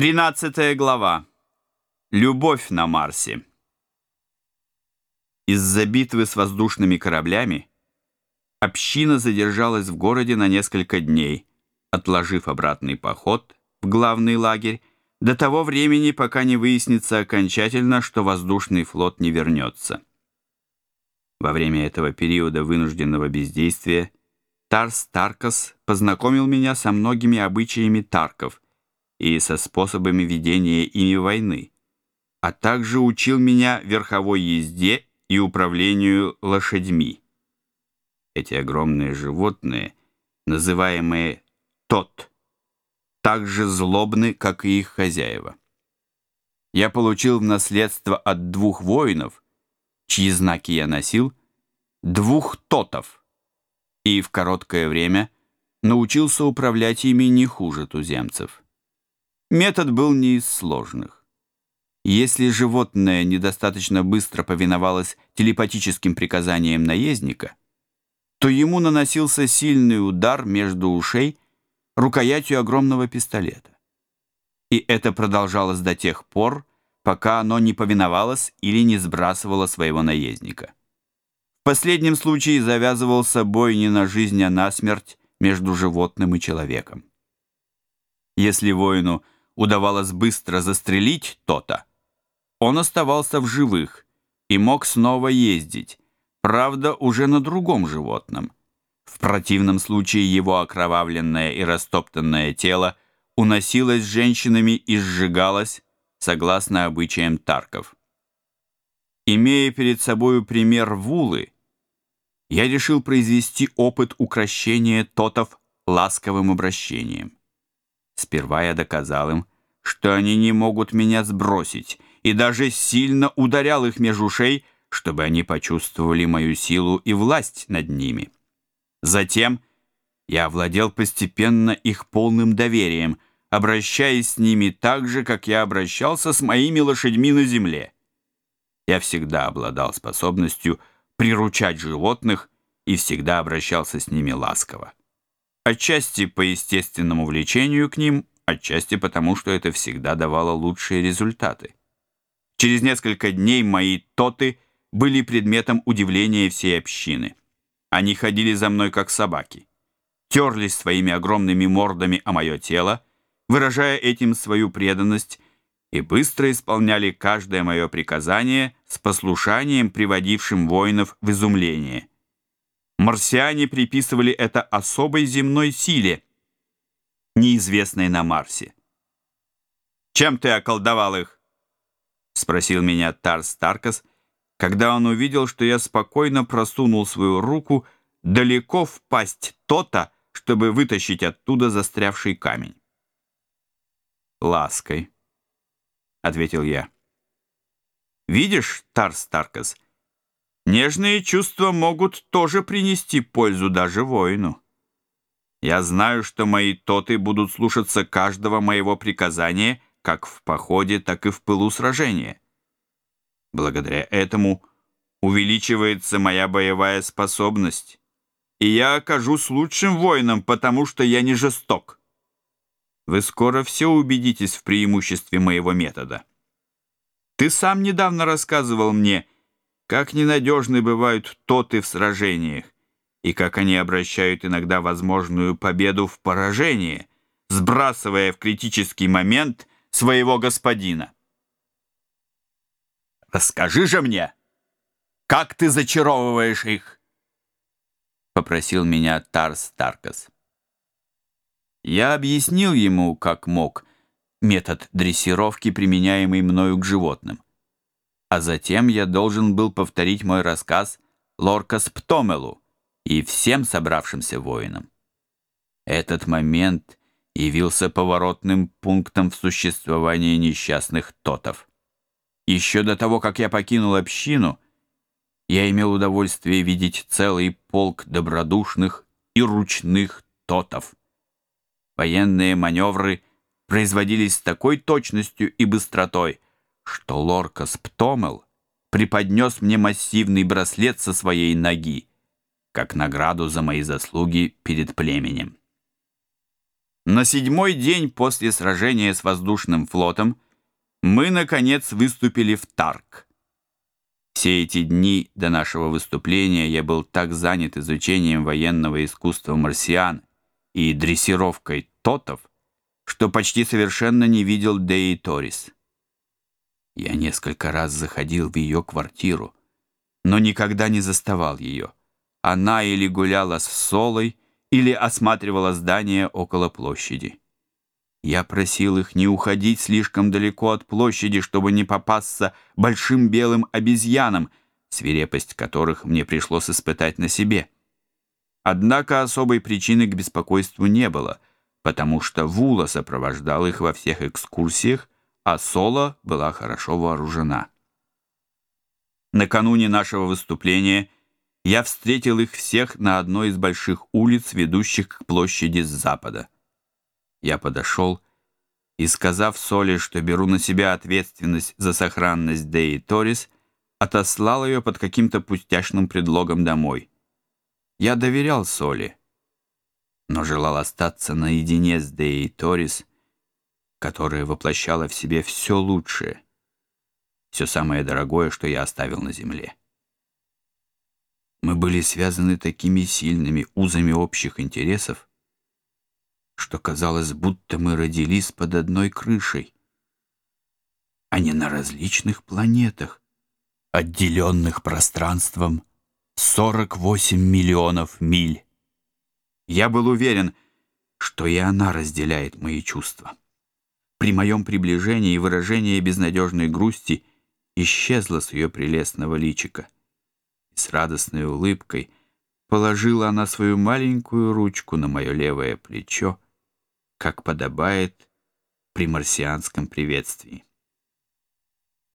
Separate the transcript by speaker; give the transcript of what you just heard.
Speaker 1: 13 глава. Любовь на Марсе. Из-за битвы с воздушными кораблями община задержалась в городе на несколько дней, отложив обратный поход в главный лагерь до того времени, пока не выяснится окончательно, что воздушный флот не вернется. Во время этого периода вынужденного бездействия Тарс Таркас познакомил меня со многими обычаями тарков – и со способами ведения ими войны, а также учил меня верховой езде и управлению лошадьми. Эти огромные животные, называемые тот, так же злобны, как и их хозяева. Я получил в наследство от двух воинов, чьи знаки я носил, двух тотов, и в короткое время научился управлять ими не хуже туземцев. Метод был не из сложных. Если животное недостаточно быстро повиновалось телепатическим приказаниям наездника, то ему наносился сильный удар между ушей рукоятью огромного пистолета. И это продолжалось до тех пор, пока оно не повиновалось или не сбрасывало своего наездника. В последнем случае завязывался бой не на жизнь, а на смерть между животным и человеком. Если воину – удавалось быстро застрелить то-то, он оставался в живых и мог снова ездить, правда, уже на другом животном. В противном случае его окровавленное и растоптанное тело уносилось женщинами и сжигалось, согласно обычаям тарков. Имея перед собою пример вулы, я решил произвести опыт укрощения тотов ласковым обращением. Сперва я доказал им, что они не могут меня сбросить, и даже сильно ударял их меж ушей, чтобы они почувствовали мою силу и власть над ними. Затем я овладел постепенно их полным доверием, обращаясь с ними так же, как я обращался с моими лошадьми на земле. Я всегда обладал способностью приручать животных и всегда обращался с ними ласково. Отчасти по естественному влечению к ним, отчасти потому, что это всегда давало лучшие результаты. Через несколько дней мои тоты были предметом удивления всей общины. Они ходили за мной как собаки, терлись своими огромными мордами о мое тело, выражая этим свою преданность, и быстро исполняли каждое мое приказание с послушанием, приводившим воинов в изумление. Марсиане приписывали это особой земной силе – неизвестной на Марсе. «Чем ты околдовал их?» — спросил меня Тарс Таркас, когда он увидел, что я спокойно просунул свою руку далеко в пасть то-то, чтобы вытащить оттуда застрявший камень. «Лаской», — ответил я. «Видишь, Тарс Таркас, нежные чувства могут тоже принести пользу даже воину». Я знаю, что мои тоты будут слушаться каждого моего приказания, как в походе, так и в пылу сражения. Благодаря этому увеличивается моя боевая способность, и я окажусь лучшим воином, потому что я не жесток. Вы скоро все убедитесь в преимуществе моего метода. Ты сам недавно рассказывал мне, как ненадежны бывают тоты в сражениях, и как они обращают иногда возможную победу в поражение, сбрасывая в критический момент своего господина. «Расскажи же мне, как ты зачаровываешь их?» — попросил меня Тарс Таркас. Я объяснил ему, как мог, метод дрессировки, применяемый мною к животным. А затем я должен был повторить мой рассказ Лоркас Птомелу, и всем собравшимся воинам. Этот момент явился поворотным пунктом в существовании несчастных тотов. Еще до того, как я покинул общину, я имел удовольствие видеть целый полк добродушных и ручных тотов. Военные маневры производились с такой точностью и быстротой, что Лоркас Птомел преподнес мне массивный браслет со своей ноги, как награду за мои заслуги перед племенем. На седьмой день после сражения с воздушным флотом мы, наконец, выступили в Тарк. Все эти дни до нашего выступления я был так занят изучением военного искусства марсиан и дрессировкой тотов, что почти совершенно не видел Деи Торис. Я несколько раз заходил в ее квартиру, но никогда не заставал ее. Она или гуляла с Солой, или осматривала здание около площади. Я просил их не уходить слишком далеко от площади, чтобы не попасться большим белым обезьянам, свирепость которых мне пришлось испытать на себе. Однако особой причины к беспокойству не было, потому что Вула сопровождал их во всех экскурсиях, а Соло была хорошо вооружена. Накануне нашего выступления – я встретил их всех на одной из больших улиц, ведущих к площади с запада. Я подошел и, сказав Соли, что беру на себя ответственность за сохранность Деи Торис, отослал ее под каким-то пустяшным предлогом домой. Я доверял Соли, но желал остаться наедине с Деей Торис, которая воплощала в себе все лучшее, все самое дорогое, что я оставил на земле мы были связаны такими сильными узами общих интересов, что казалось, будто мы родились под одной крышей, а не на различных планетах, отделенных пространством 48 миллионов миль. Я был уверен, что и она разделяет мои чувства. При моем приближении выражение безнадежной грусти исчезло с ее прелестного личика — и с радостной улыбкой положила она свою маленькую ручку на мое левое плечо, как подобает при марсианском приветствии.